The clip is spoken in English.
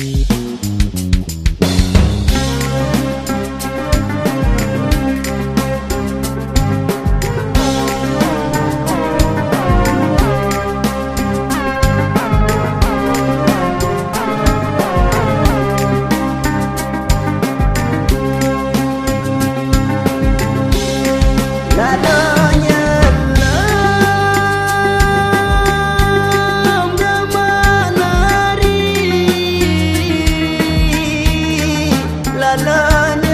Bye. sana